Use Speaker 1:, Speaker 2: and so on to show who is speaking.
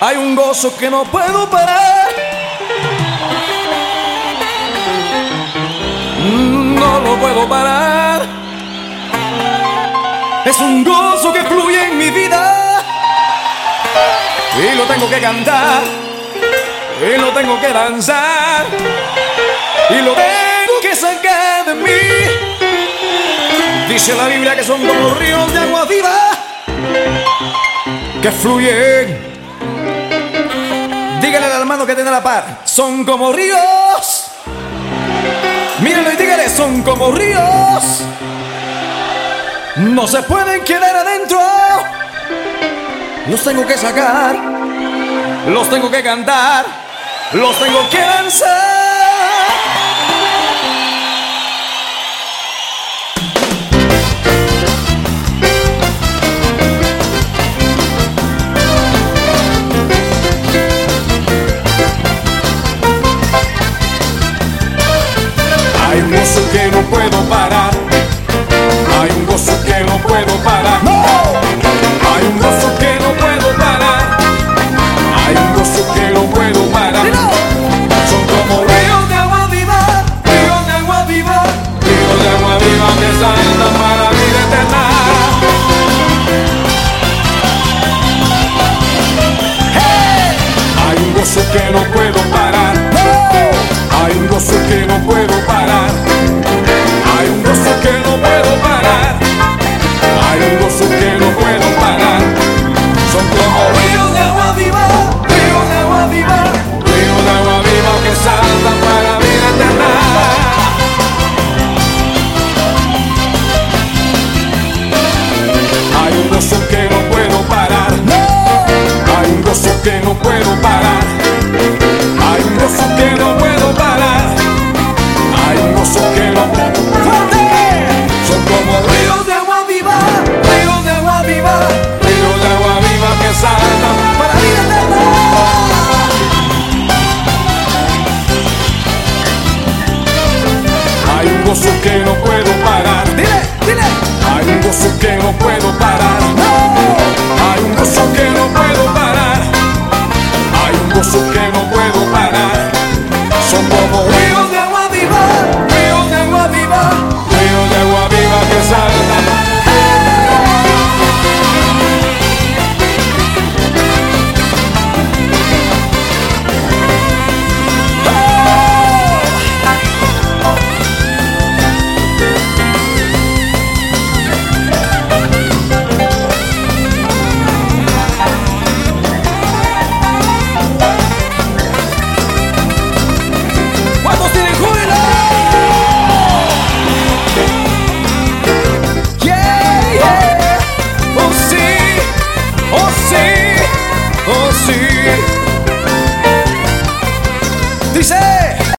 Speaker 1: Hay un gozo que no puedo parar. No lo puedo parar. Es un gozo que fluye en mi vida. Y lo tengo que cantar. Y lo tengo que danzar. Y lo tengo que sacar de mí. Dice la Biblia que son como ríos de agua viva que fluyen. Dígale al hermano que tiene la par. Son como ríos. Mírenlo y dígale, son como ríos. No se pueden quedar adentro. Los tengo que sacar. Los tengo que cantar. Los tengo que lanzar. Un gozo que no puedo parar. Hay un gozo que no puedo parar. Hay un gozo que no puedo parar. Hay un gozo que no puedo parar. Son como ríos de agua viva, ríos de agua viva, ríos de agua viva que saltan para vida eterna. Hey. Hay un gozo que no puedo Con Ou se